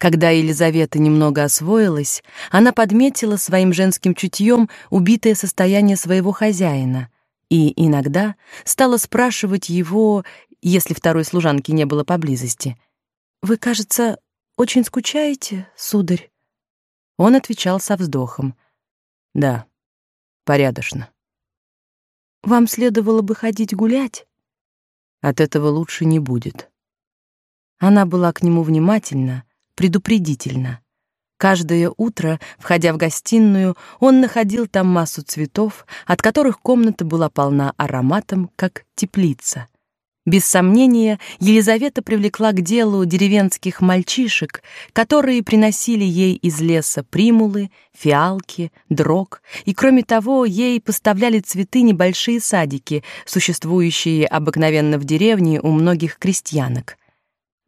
Когда Елизавета немного освоилась, она подметила своим женским чутьем убитое состояние своего хозяина и иногда стала спрашивать его, если второй служанки не было поблизости: "Вы, кажется, очень скучаете, сударь?" Он отвечал со вздохом: "Да, порядочно. Вам следовало бы ходить гулять. От этого лучше не будет". Она была к нему внимательна, предупредительно. Каждое утро, входя в гостиную, он находил там массу цветов, от которых комната была полна ароматом, как теплица. Без сомнения, Елизавета привлекла к делу деревенских мальчишек, которые приносили ей из леса примулы, фиалки, дрог, и кроме того, ей поставляли цветы небольшие садики, существующие обыкновенно в деревне у многих крестьянок.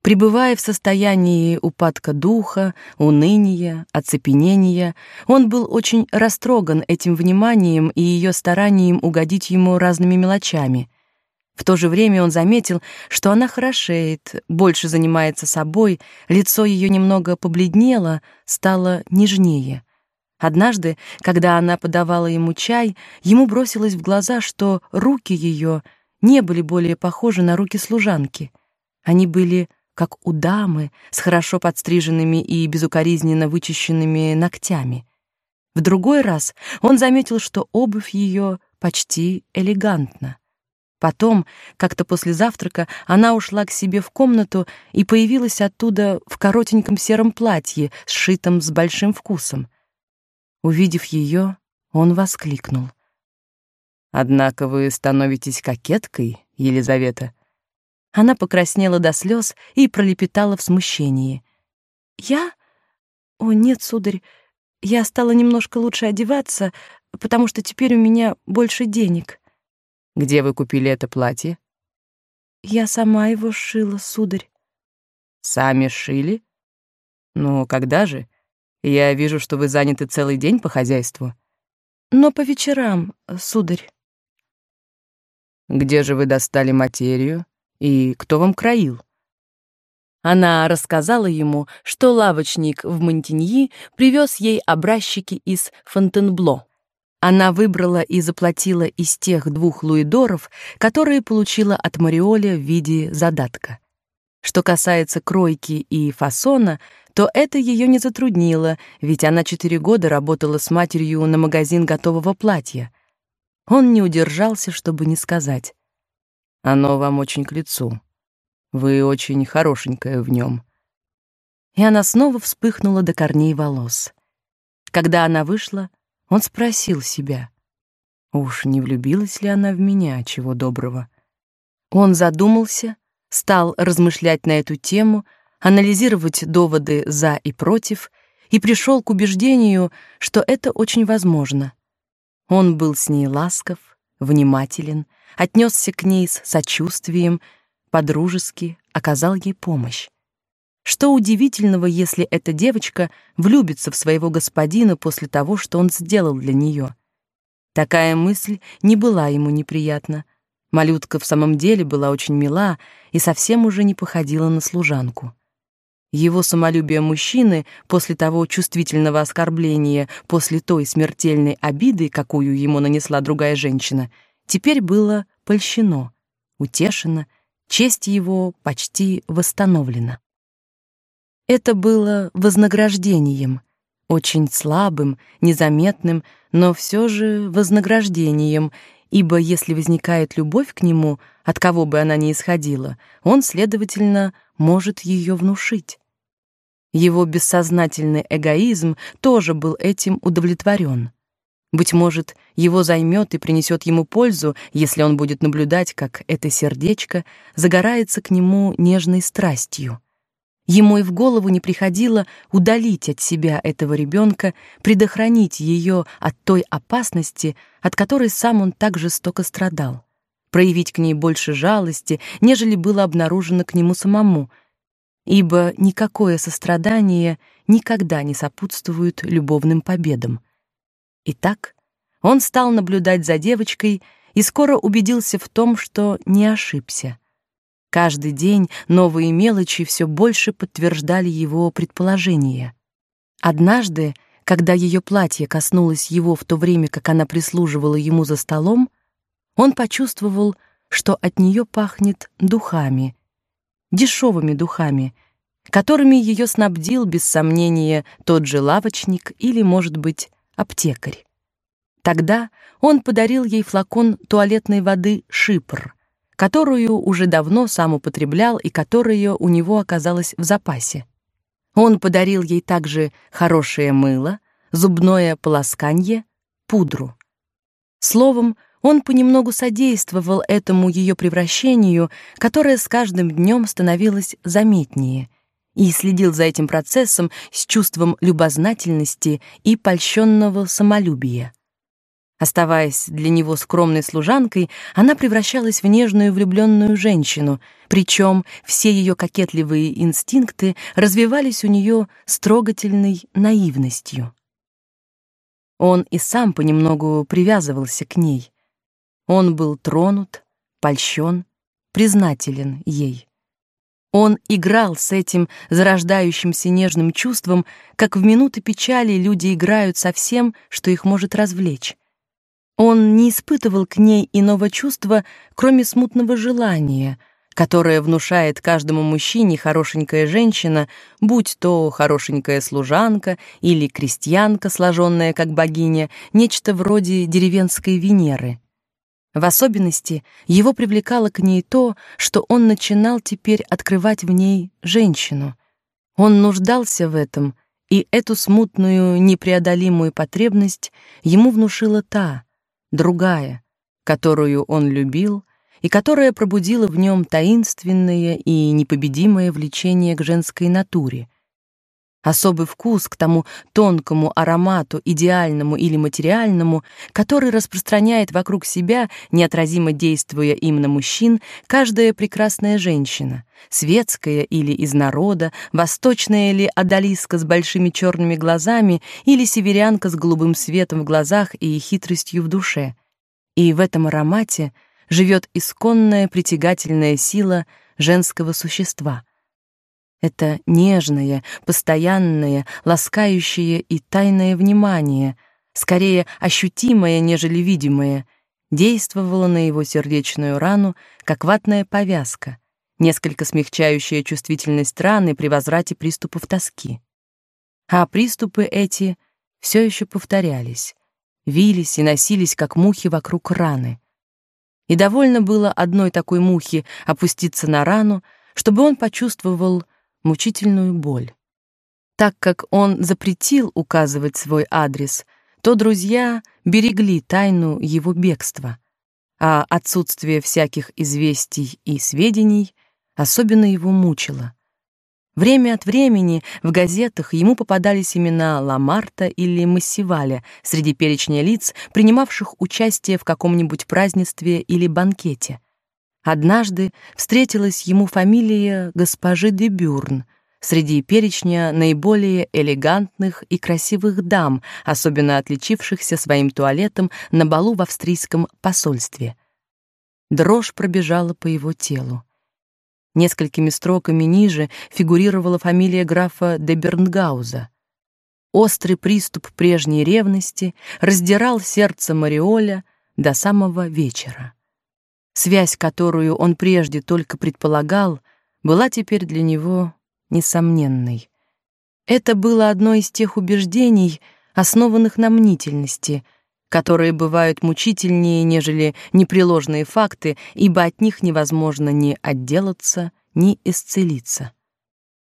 Пребывая в состоянии упадка духа, уныния, оцепенения, он был очень растроган этим вниманием и ее старанием угодить ему разными мелочами. В то же время он заметил, что она хорошеет, больше занимается собой, лицо ее немного побледнело, стало нежнее. Однажды, когда она подавала ему чай, ему бросилось в глаза, что руки ее не были более похожи на руки служанки. Они были как у дамы с хорошо подстриженными и безукоризненно вычищенными ногтями. В другой раз он заметил, что обувь ее почти элегантна. Потом, как-то после завтрака, она ушла к себе в комнату и появилась оттуда в коротеньком сером платье, сшитом с большим вкусом. Увидев ее, он воскликнул: "Однако вы становитесь кокеткой, Елизавета". Она покраснела до слез и пролепетала в смущении. «Я? О, нет, сударь, я стала немножко лучше одеваться, потому что теперь у меня больше денег». «Где вы купили это платье?» «Я сама его шила, сударь». «Сами шили? Ну, когда же? Я вижу, что вы заняты целый день по хозяйству». «Но по вечерам, сударь». «Где же вы достали материю?» И кто вам краил? Она рассказала ему, что лавочник в Монтеньи привез ей образчики из Фонтенбло. Она выбрала и заплатила из тех двух луидоров, которые получила от Мариоля в виде задатка. Что касается кройки и фасона, то это ее не затруднило, ведь она четыре года работала с матерью на магазин готового платья. Он не удержался, чтобы не сказать: оно вам очень к лицу. Вы очень хорошенькая в нем. И она снова вспыхнула до корней волос. Когда она вышла, он спросил себя: уж не влюбилась ли она в меня, чего доброго? Он задумался, стал размышлять на эту тему, анализировать доводы за и против и пришел к убеждению, что это очень возможно. Он был с ней ласков, внимателен, отнесся к ней с сочувствием, подружески оказал ей помощь. Что удивительного, если эта девочка влюбится в своего господина после того, что он сделал для нее? Такая мысль не была ему неприятна. Малютка в самом деле была очень мила и совсем уже не походила на служанку. Его самолюбие мужчины после того чувствительного оскорбления, после той смертельной обиды, какую ему нанесла другая женщина, теперь было польщено, утешено, честь его почти восстановлена. Это было вознаграждением, очень слабым, незаметным, но все же вознаграждением, ибо если возникает любовь к нему, от кого бы она ни исходила, он, следовательно, может ее внушить. Его бессознательный эгоизм тоже был этим удовлетворен. Быть может, его займет и принесет ему пользу, если он будет наблюдать, как это сердечко загорается к нему нежной страстью. Ему и в голову не приходило удалить от себя этого ребенка, предохранить ее от той опасности, от которой сам он так жестоко страдал, проявить к ней больше жалости, нежели было обнаружено к нему самому, ибо никакое сострадание никогда не сопутствует любовным победам. Итак, он стал наблюдать за девочкой и скоро убедился в том, что не ошибся. Каждый день новые мелочи все больше подтверждали его предположения. Однажды, когда ее платье коснулось его в то время, как она прислуживала ему за столом, он почувствовал, что от нее пахнет духами, дешевыми духами, которыми ее снабдил без сомнения тот же лавочник или, может быть, аптекарь. Тогда он подарил ей флакон туалетной воды Шипр, которую уже давно сам употреблял и которая у него оказалась в запасе. Он подарил ей также хорошее мыло, зубное полосканье, пудру. Словом, он понемногу содействовал этому ее превращению, которое с каждым днем становилось заметнее, и следил за этим процессом с чувством любознательности и польщенного самолюбия. Оставаясь для него скромной служанкой, она превращалась в нежную влюбленную женщину, причем все ее кокетливые инстинкты развивались у нее с трогательной наивностью. Он и сам понемногу привязывался к ней. Он был тронут, польщен, признателен ей. Он играл с этим зарождающимся нежным чувством, как в минуты печали люди играют со всем, что их может развлечь. Он не испытывал к ней иного чувства, кроме смутного желания, которое внушает каждому мужчине хорошенькая женщина, будь то хорошенькая служанка или крестьянка, сложенная как богиня, нечто вроде деревенской Венеры. В особенности его привлекало к ней то, что он начинал теперь открывать в ней женщину. Он нуждался в этом, и эту смутную, непреодолимую потребность ему внушила та, другая, которую он любил и которая пробудила в нем таинственное и непобедимое влечение к женской натуре, особый вкус к тому тонкому аромату, идеальному или материальному, который распространяет вокруг себя, неотразимо действуя им на мужчин, каждая прекрасная женщина, светская или из народа, восточная или одалиска с большими черными глазами или северянка с голубым светом в глазах и хитростью в душе. И в этом аромате живет исконная притягательная сила женского существа — это нежное, постоянное, ласкающее и тайное внимание, скорее ощутимое, нежели видимое, действовало на его сердечную рану, как ватная повязка, несколько смягчающая чувствительность раны при возврате приступов тоски. А приступы эти все еще повторялись, вились и носились, как мухи вокруг раны. И довольно было одной такой мухи опуститься на рану, чтобы он почувствовал мучительную боль. Так как он запретил указывать свой адрес, то друзья берегли тайну его бегства, а отсутствие всяких известий и сведений особенно его мучило. Время от времени в газетах ему попадались имена Ламарта или Массиваля среди перечня лиц, принимавших участие в каком-нибудь празднестве или банкете — Однажды встретилась ему фамилия госпожи де Бюрн среди перечня наиболее элегантных и красивых дам, особенно отличившихся своим туалетом на балу в австрийском посольстве. Дрожь пробежала по его телу. Несколькими строками ниже фигурировала фамилия графа де Бернгауза. Острый приступ прежней ревности раздирал сердце Мариоля до самого вечера. Связь, которую он прежде только предполагал, была теперь для него несомненной. Это было одно из тех убеждений, основанных на мнительности, которые бывают мучительнее, нежели непреложные факты, ибо от них невозможно ни отделаться, ни исцелиться.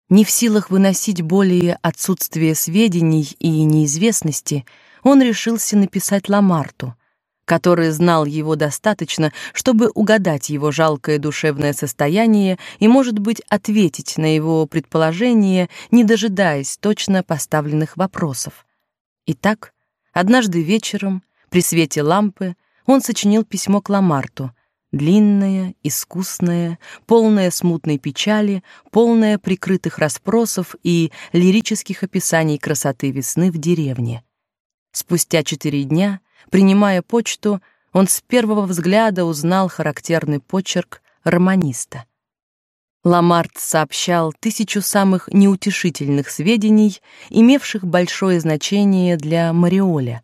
Не в силах выносить более отсутствие сведений и неизвестности, он решился написать Ламарту — который знал его достаточно, чтобы угадать его жалкое душевное состояние и, может быть, ответить на его предположение, не дожидаясь точно поставленных вопросов. Итак, однажды вечером, при свете лампы, он сочинил письмо к Ламарту, длинное, искусное, полное смутной печали, полное прикрытых расспросов и лирических описаний красоты весны в деревне. Спустя четыре дня Принимая почту, он с первого взгляда узнал характерный почерк романиста. Ламарт сообщал тысячу самых неутешительных сведений, имевших большое значение для Мариоля.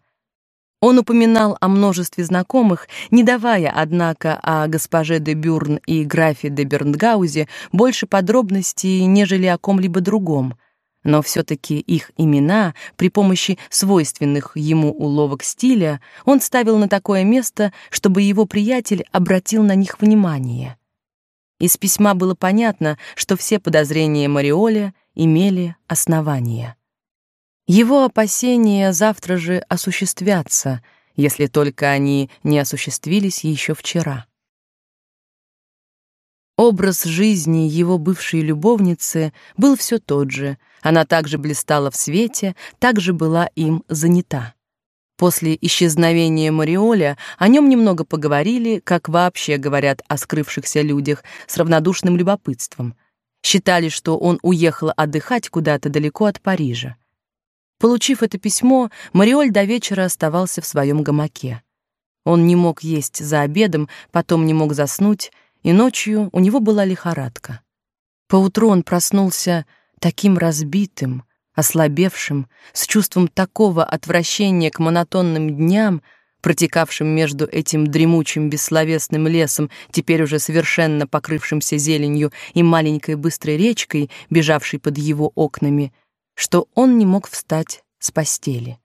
Он упоминал о множестве знакомых, не давая, однако, о госпоже де Бюрн и графе де Бернгаузе больше подробностей, нежели о ком-либо другом. Но все таки их имена при помощи свойственных ему уловок стиля он ставил на такое место, чтобы его приятель обратил на них внимание. Из письма было понятно, что все подозрения Мариоля имели основания. Его опасения завтра же осуществятся, если только они не осуществились еще вчера. Образ жизни его бывшей любовницы был все тот же. Она также блистала в свете, также была им занята. После исчезновения Мариоля о нем немного поговорили, как вообще говорят о скрывшихся людях, с равнодушным любопытством. Считали, что он уехал отдыхать куда-то далеко от Парижа. Получив это письмо, Мариоль до вечера оставался в своем гамаке. Он не мог есть за обедом, потом не мог заснуть, и ночью у него была лихорадка. Поутру он проснулся таким разбитым, ослабевшим, с чувством такого отвращения к монотонным дням, протекавшим между этим дремучим бессловесным лесом, теперь уже совершенно покрывшимся зеленью, и маленькой быстрой речкой, бежавшей под его окнами, что он не мог встать с постели.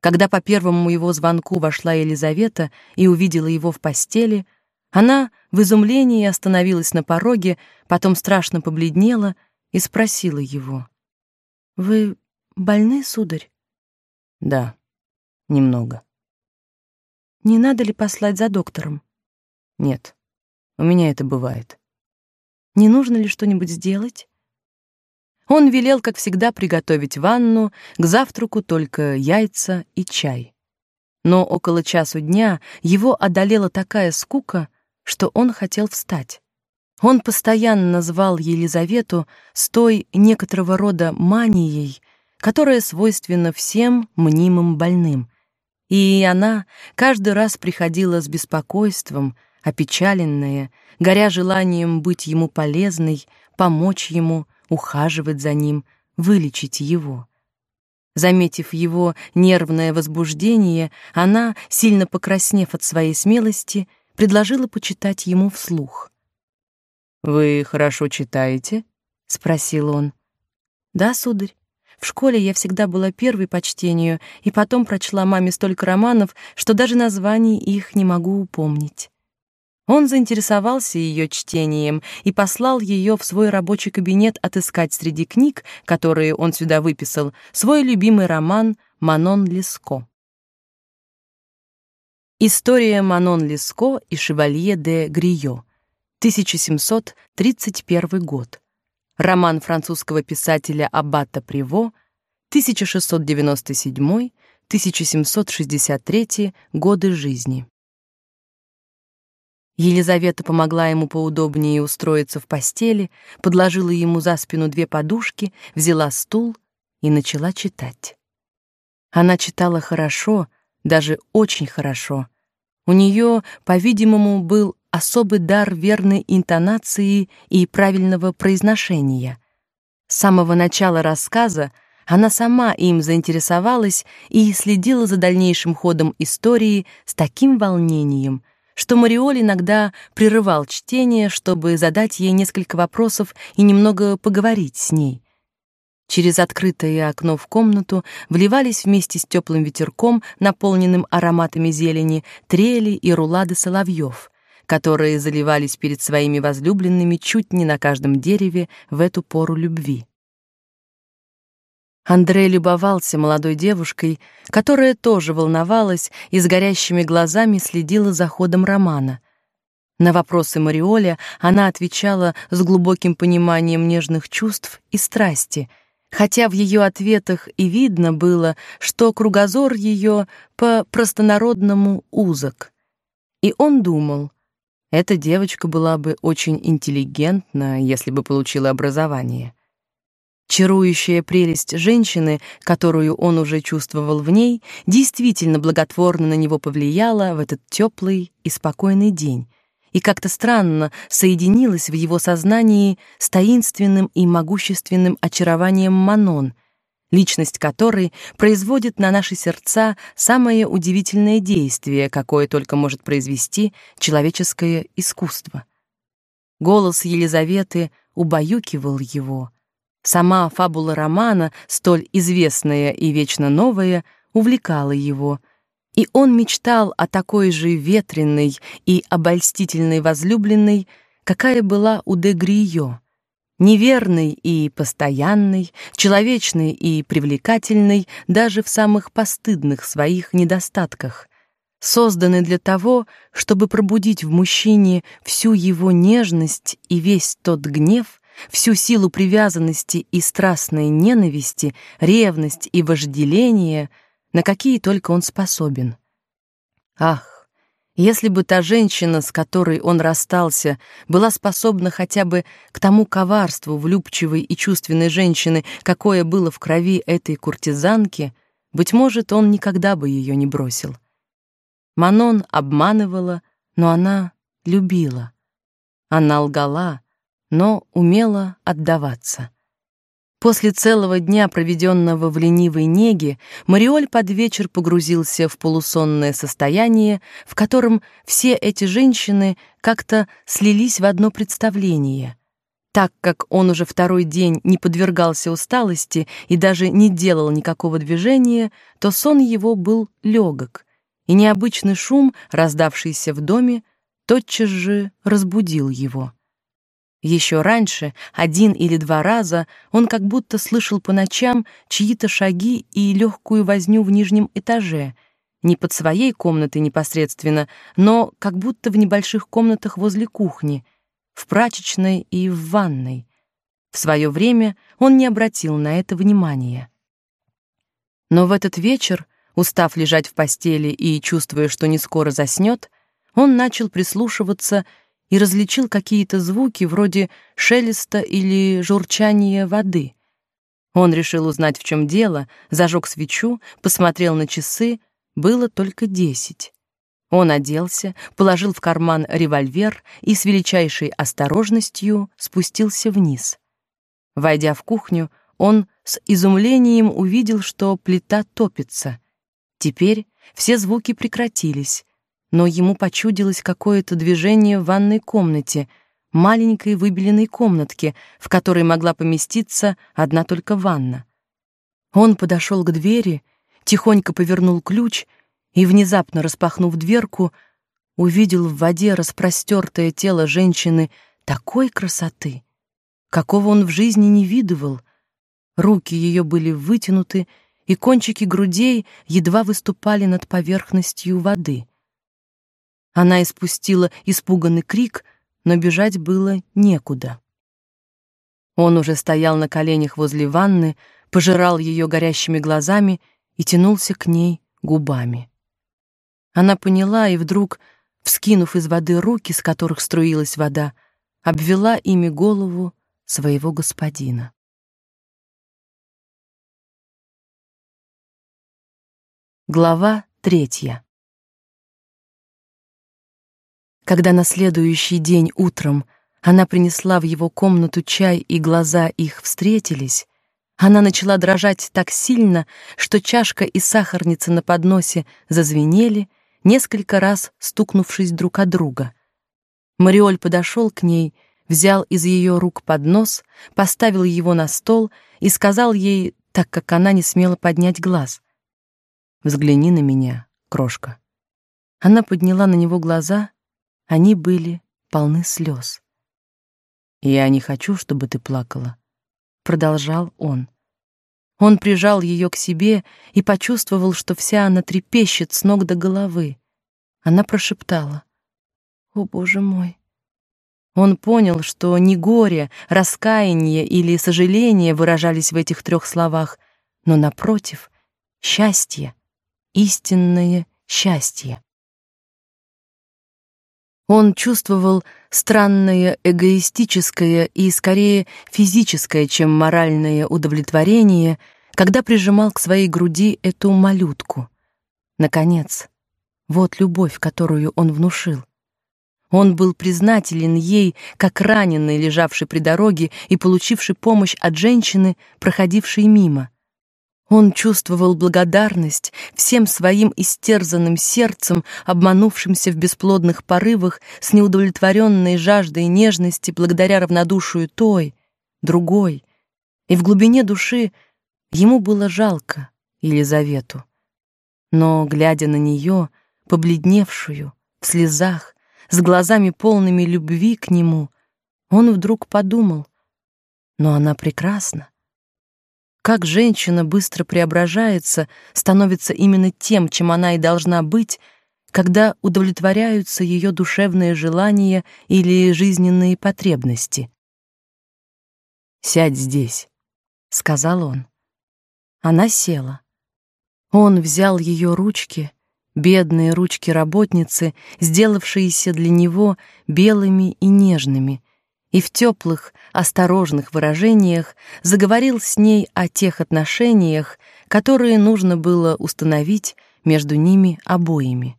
Когда по первому его звонку вошла Елизавета и увидела его в постели, она в изумлении остановилась на пороге, потом страшно побледнела и спросила его: вы больны, сударь? Да, немного. Не надо ли послать за доктором? Нет. У меня это бывает. Не нужно ли что-нибудь сделать? Он велел, как всегда, приготовить ванну, к завтраку только яйца и чай. Но около часу дня его одолела такая скука, что он хотел встать. Он постоянно звал Елизавету с той некоторого рода манией, которая свойственна всем мнимым больным. И она каждый раз приходила с беспокойством, опечаленная, горя желанием быть ему полезной, помочь ему, ухаживать за ним, вылечить его. Заметив его нервное возбуждение, она, сильно покраснев от своей смелости, предложила почитать ему вслух. Вы хорошо читаете? спросил он. Да, сударь. В школе я всегда была первой по чтению, и потом прочла маме столько романов, что даже названий их не могу упомнить. Он заинтересовался ее чтением и послал ее в свой рабочий кабинет отыскать среди книг, которые он сюда выписал, свой любимый роман Манон Леско. История Манон Леско и Шевалье де Грио. 1731 год. Роман французского писателя Аббата Приво, 1697-1763 годы жизни. Елизавета помогла ему поудобнее устроиться в постели, подложила ему за спину две подушки, взяла стул и начала читать. Она читала хорошо, даже очень хорошо. У нее, по-видимому, был особый дар верной интонации и правильного произношения. С самого начала рассказа она сама им заинтересовалась и следила за дальнейшим ходом истории с таким волнением, что Мариоль иногда прерывал чтение, чтобы задать ей несколько вопросов и немного поговорить с ней. Через открытое окно в комнату вливались вместе с теплым ветерком, наполненным ароматами зелени, трели и рулады соловьев — которые заливались перед своими возлюбленными чуть не на каждом дереве в эту пору любви. Андрей любовался молодой девушкой, которая тоже волновалась и с горящими глазами следила за ходом романа. На вопросы Мариоля она отвечала с глубоким пониманием нежных чувств и страсти, хотя в ее ответах и видно было, что кругозор ее по простонародному узок. И он думал: эта девочка была бы очень интеллигентна, если бы получила образование. Чарующая прелесть женщины, которую он уже чувствовал в ней, действительно благотворно на него повлияла в этот теплый и спокойный день, и как-то странно соединилась в его сознании с таинственным и могущественным очарованием Манон, личность которой производит на наши сердца самое удивительное действие, какое только может произвести человеческое искусство. Голос Елизаветы убаюкивал его. Сама фабула романа, столь известная и вечно новая, увлекала его, и он мечтал о такой же ветреной и обольстительной возлюбленной, какая была у де Гриё, неверной и постоянной, человечной и привлекательной даже в самых постыдных своих недостатках, созданной для того, чтобы пробудить в мужчине всю его нежность и весь тот гнев, всю силу привязанности и страстной ненависти, ревность и вожделение — на какие только он способен. Ах, если бы та женщина, с которой он расстался, была способна хотя бы к тому коварству влюбчивой и чувственной женщины, какое было в крови этой куртизанки, быть может, он никогда бы ее не бросил. Манон обманывала, но она любила. Она лгала, но умела отдаваться. После целого дня, проведенного в ленивой неге, Мариоль под вечер погрузился в полусонное состояние, в котором все эти женщины как-то слились в одно представление. Так как он уже второй день не подвергался усталости и даже не делал никакого движения, то сон его был легок, и необычный шум, раздавшийся в доме, тотчас же разбудил его. Еще раньше, один или два раза, он как будто слышал по ночам чьи-то шаги и легкую возню в нижнем этаже, не под своей комнатой непосредственно, но как будто в небольших комнатах возле кухни, в прачечной и в ванной. В свое время он не обратил на это внимания. Но в этот вечер, устав лежать в постели и чувствуя, что не скоро заснет, он начал прислушиваться и различил какие-то звуки вроде шелеста или журчания воды. Он решил узнать, в чем дело, зажег свечу, посмотрел на часы, было только десять. Он оделся, положил в карман револьвер и с величайшей осторожностью спустился вниз. Войдя в кухню, он с изумлением увидел, что плита топится. Теперь все звуки прекратились, но ему почудилось какое-то движение в ванной комнате, маленькой выбеленной комнатке, в которой могла поместиться одна только ванна. Он подошел к двери, тихонько повернул ключ и, внезапно распахнув дверку, увидел в воде распростертое тело женщины такой красоты, какого он в жизни не видывал. Руки ее были вытянуты, и кончики грудей едва выступали над поверхностью воды — она испустила испуганный крик, но бежать было некуда. Он уже стоял на коленях возле ванны, пожирал ее горящими глазами и тянулся к ней губами. Она поняла и вдруг, вскинув из воды руки, с которых струилась вода, обвела ими голову своего господина. Глава третья. Когда на следующий день утром она принесла в его комнату чай и глаза их встретились, она начала дрожать так сильно, что чашка и сахарница на подносе зазвенели, несколько раз стукнувшись друг о друга. Мариоль подошел к ней, взял из ее рук поднос, поставил его на стол и сказал ей, так как она не смела поднять глаз: "Взгляни на меня, крошка". Она подняла на него глаза они были полны слез. «Я не хочу, чтобы ты плакала», — продолжал он. Он прижал ее к себе и почувствовал, что вся она трепещет с ног до головы. Она прошептала: "О, боже мой!" Он понял, что не горе, раскаяние или сожаление выражались в этих трех словах, но напротив, счастье, истинное счастье. Он чувствовал странное эгоистическое и скорее физическое, чем моральное удовлетворение, когда прижимал к своей груди эту малютку. Наконец, вот любовь, которую он внушил. Он был признателен ей, как раненый, лежавший при дороге и получивший помощь от женщины, проходившей мимо. Он чувствовал благодарность всем своим истерзанным сердцем, обманувшимся в бесплодных порывах с неудовлетворенной жаждой нежности благодаря равнодушию той, другой. И в глубине души ему было жалко Елизавету. Но, глядя на нее, побледневшую, в слезах, с глазами полными любви к нему, он вдруг подумал, но она прекрасна. Как женщина быстро преображается, становится именно тем, чем она и должна быть, когда удовлетворяются ее душевные желания или жизненные потребности. «Сядь здесь», — сказал он. Она села. Он взял ее ручки, бедные ручки работницы, сделавшиеся для него белыми и нежными, и в теплых, осторожных выражениях заговорил с ней о тех отношениях, которые нужно было установить между ними обоими.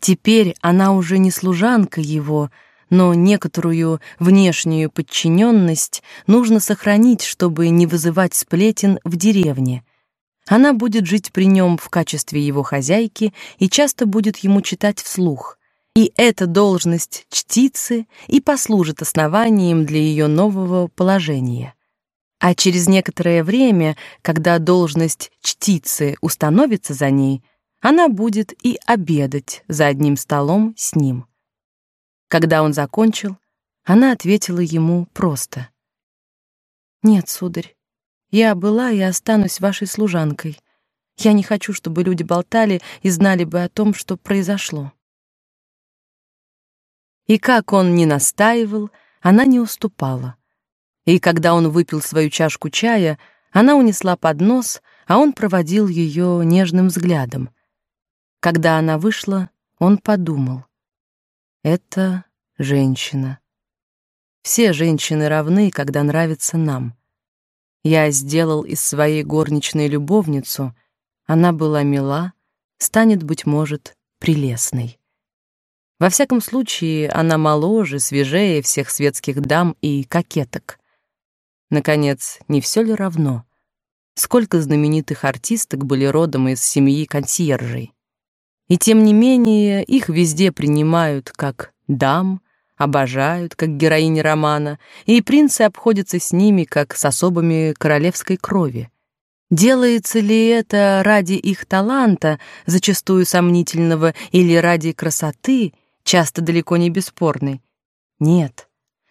Теперь она уже не служанка его, но некоторую внешнюю подчиненность нужно сохранить, чтобы не вызывать сплетен в деревне. Она будет жить при нем в качестве его хозяйки и часто будет ему читать вслух и эта должность чтицы и послужит основанием для ее нового положения. А через некоторое время, когда должность чтицы установится за ней, она будет и обедать за одним столом с ним. Когда он закончил, она ответила ему просто: "Нет, сударь, я была и останусь вашей служанкой. Я не хочу, чтобы люди болтали и знали бы о том, что произошло". И как он ни настаивал, она не уступала. И когда он выпил свою чашку чая, она унесла поднос, а он проводил ее нежным взглядом. Когда она вышла, он подумал: это женщина. Все женщины равны, когда нравится нам. Я сделал из своей горничной любовницу, она была мила, станет быть может прелестной. Во всяком случае, она моложе, свежее всех светских дам и кокеток. Наконец, не все ли равно? Сколько знаменитых артисток были родом из семьи консьержей? И тем не менее, их везде принимают как дам, обожают, как героини романа, и принцы обходятся с ними, как с особами королевской крови. Делается ли это ради их таланта, зачастую сомнительного, или ради красоты — часто далеко не бесспорный. Нет.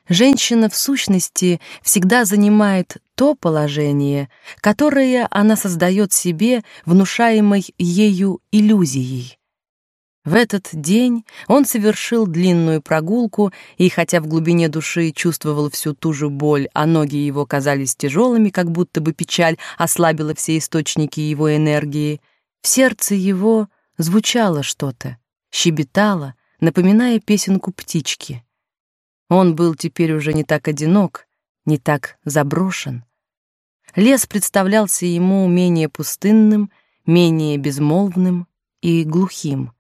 Женщина в сущности всегда занимает то положение, которое она создает себе, внушаемой ею иллюзией. В этот день он совершил длинную прогулку, и хотя в глубине души чувствовал всю ту же боль, а ноги его казались тяжелыми, как будто бы печаль ослабила все источники его энергии, в сердце его звучало что-то, щебетало, напоминая песенку птички. Он был теперь уже не так одинок, не так заброшен. Лес представлялся ему менее пустынным, менее безмолвным и глухим.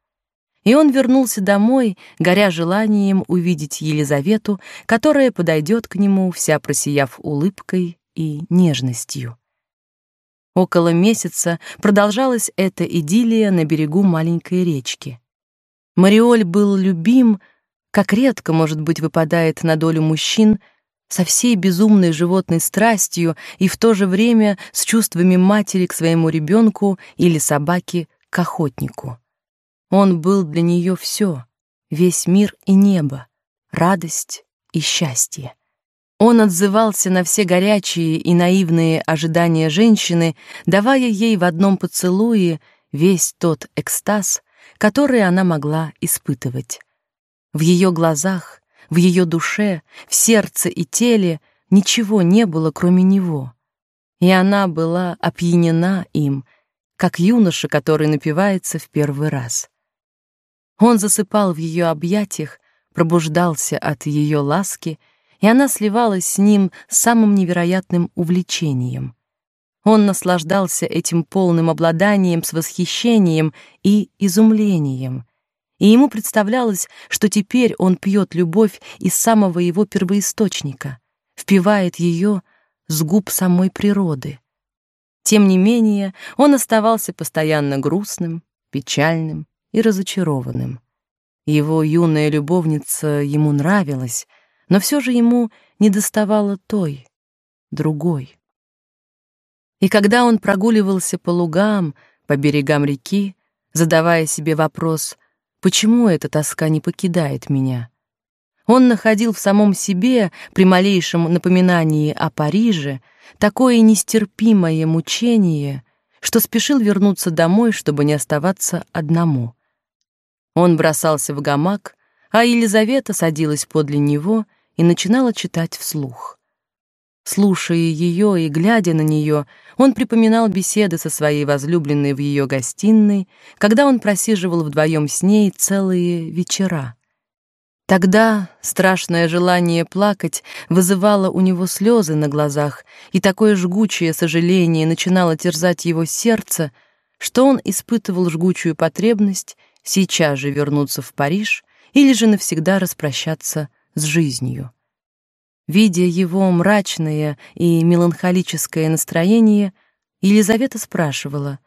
И он вернулся домой, горя желанием увидеть Елизавету, которая подойдет к нему, вся просияв улыбкой и нежностью. Около месяца продолжалась эта идиллия на берегу маленькой речки. Мариоль был любим, как редко, может быть, выпадает на долю мужчин, со всей безумной животной страстью и в то же время с чувствами матери к своему ребенку или собаки к охотнику. Он был для нее все, весь мир и небо, радость и счастье. Он отзывался на все горячие и наивные ожидания женщины, давая ей в одном поцелуе весь тот экстаз, которые она могла испытывать. В ее глазах, в ее душе, в сердце и теле ничего не было, кроме него. И она была опьянена им, как юноша, который напивается в первый раз. Он засыпал в ее объятиях, пробуждался от ее ласки, и она сливалась с ним самым невероятным увлечением. Он наслаждался этим полным обладанием с восхищением и изумлением. и ему представлялось, что теперь он пьет любовь из самого его первоисточника, впивает ее с губ самой природы. Тем не менее, он оставался постоянно грустным, печальным и разочарованным. Его юная любовница ему нравилась, но все же ему недоставало той, другой. И когда он прогуливался по лугам, по берегам реки, задавая себе вопрос, почему эта тоска не покидает меня, он находил в самом себе, при малейшем напоминании о Париже, такое нестерпимое мучение, что спешил вернуться домой, чтобы не оставаться одному. Он бросался в гамак, а Елизавета садилась подле него и начинала читать вслух. Слушая ее и глядя на нее, он припоминал беседы со своей возлюбленной в ее гостиной, когда он просиживал вдвоем с ней целые вечера. Тогда страшное желание плакать вызывало у него слезы на глазах, и такое жгучее сожаление начинало терзать его сердце, что он испытывал жгучую потребность сейчас же вернуться в Париж или же навсегда распрощаться с жизнью. Видя его мрачное и меланхолическое настроение, Елизавета спрашивала: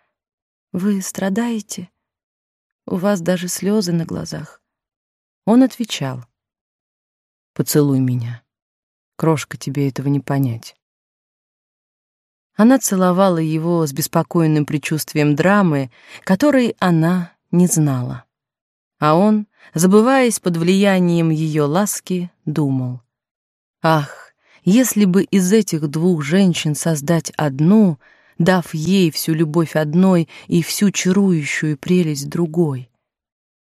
"Вы страдаете? У вас даже слезы на глазах?" Он отвечал: "Поцелуй меня. Крошка, тебе этого не понять". Она целовала его с беспокойным предчувствием драмы, которой она не знала. А он, забываясь под влиянием ее ласки, думал: "Ах, если бы из этих двух женщин создать одну, дав ей всю любовь одной и всю чарующую прелесть другой.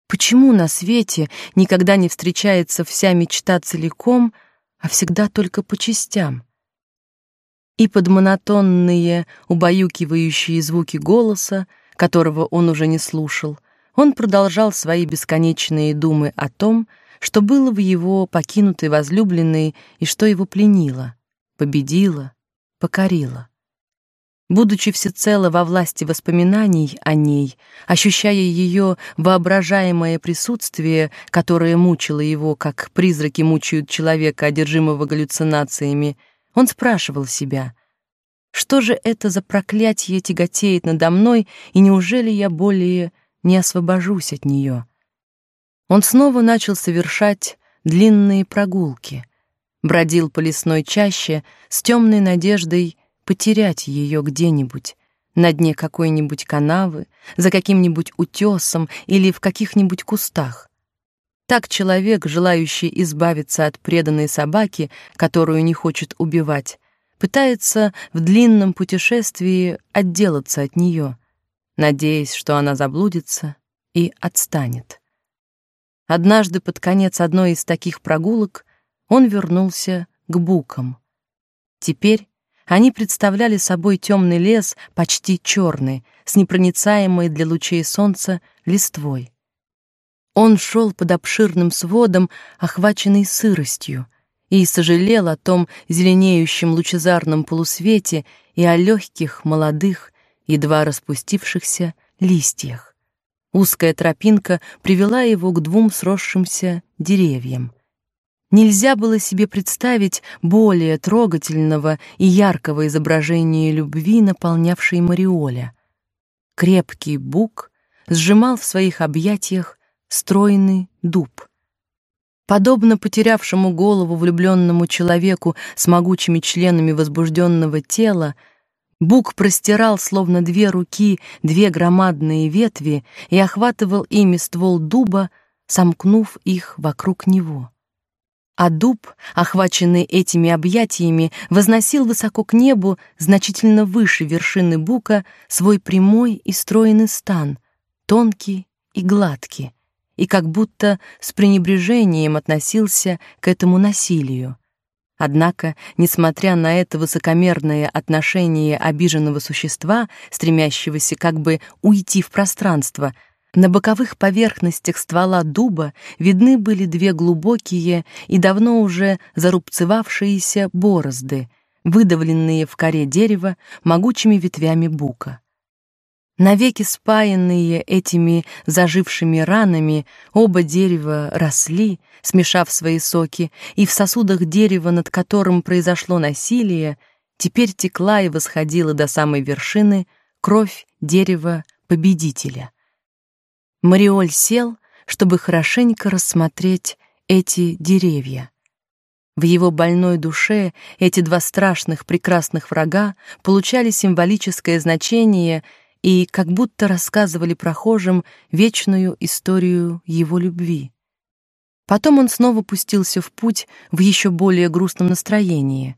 Почему на свете никогда не встречается вся мечта целиком, а всегда только по частям? И под монотонные, убаюкивающие звуки голоса, которого он уже не слушал, он продолжал свои бесконечные думы о том, что было в его покинутой возлюбленной и что его пленило, победило, покорило. Будучи всецело во власти воспоминаний о ней, ощущая ее воображаемое присутствие, которое мучило его, как призраки мучают человека, одержимого галлюцинациями, он спрашивал себя: что же это за проклятие тяготеет надо мной, и неужели я более не освобожусь от нее? Он снова начал совершать длинные прогулки, бродил по лесной чаще с темной надеждой потерять ее где-нибудь, на дне какой-нибудь канавы, за каким-нибудь утесом или в каких-нибудь кустах. Так человек, желающий избавиться от преданной собаки, которую не хочет убивать, пытается в длинном путешествии отделаться от нее, надеясь, что она заблудится и отстанет. Однажды под конец одной из таких прогулок он вернулся к букам. Теперь они представляли собой темный лес, почти черный, с непроницаемой для лучей солнца листвой. Он шел под обширным сводом, охваченный сыростью, и сожалел о том зеленеющем лучезарном полусвете и о легких, молодых, едва распустившихся листьях. Узкая тропинка привела его к двум сросшимся деревьям. Нельзя было себе представить более трогательного и яркого изображения любви, наполнявшей Мариоля. Крепкий бук сжимал в своих объятиях стройный дуб. Подобно потерявшему голову влюбленному человеку с могучими членами возбужденного тела, бук простирал словно две руки две громадные ветви и охватывал ими ствол дуба, сомкнув их вокруг него а дуб, охваченный этими объятиями, возносил высоко к небу, значительно выше вершины бука, свой прямой и стройный стан, тонкий и гладкий, и как будто с пренебрежением относился к этому насилию. Однако, несмотря на это высокомерное отношение обиженного существа, стремящегося как бы уйти в пространство, на боковых поверхностях ствола дуба видны были две глубокие и давно уже зарубцевавшиеся борозды, выдавленные в коре дерева могучими ветвями бука. Навеки спаянные этими зажившими ранами, оба дерева росли, смешав свои соки, и в сосудах дерева, над которым произошло насилие, теперь текла и восходила до самой вершины кровь дерева победителя. Мариоль сел, чтобы хорошенько рассмотреть эти деревья. В его больной душе эти два страшных прекрасных врага получали символическое значение и как будто рассказывали прохожим вечную историю его любви. Потом он снова пустился в путь в еще более грустном настроении.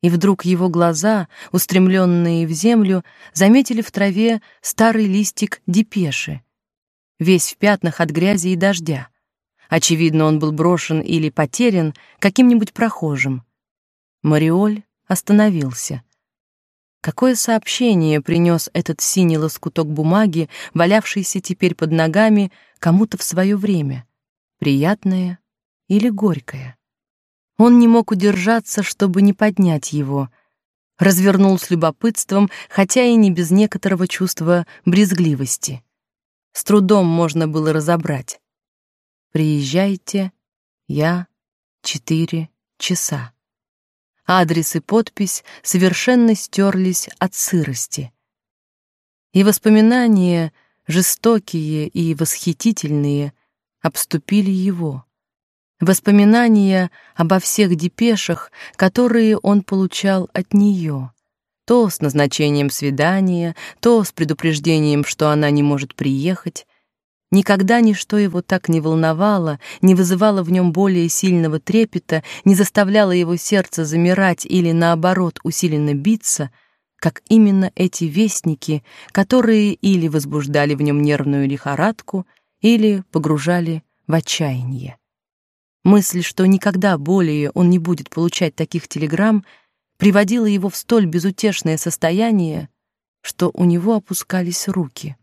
И вдруг его глаза, устремленные в землю, заметили в траве старый листик депеши, весь в пятнах от грязи и дождя. Очевидно, он был брошен или потерян каким-нибудь прохожим. Мариоль остановился. Какое сообщение принес этот синий лоскуток бумаги, валявшийся теперь под ногами кому-то в свое время? Приятное или горькое? Он не мог удержаться, чтобы не поднять его. Развернул с любопытством, хотя и не без некоторого чувства брезгливости. С трудом можно было разобрать. Приезжайте, я четыре часа. Адрес и подпись совершенно стерлись от сырости. И воспоминания, жестокие и восхитительные, обступили его. Воспоминания обо всех депешах, которые он получал от нее, то с назначением свидания, то с предупреждением, что она не может приехать, Никогда ничто его так не волновало, не вызывало в нем более сильного трепета, не заставляло его сердце замирать или наоборот усиленно биться, как именно эти вестники, которые или возбуждали в нем нервную лихорадку, или погружали в отчаяние. Мысль, что никогда более он не будет получать таких телеграмм, приводила его в столь безутешное состояние, что у него опускались руки.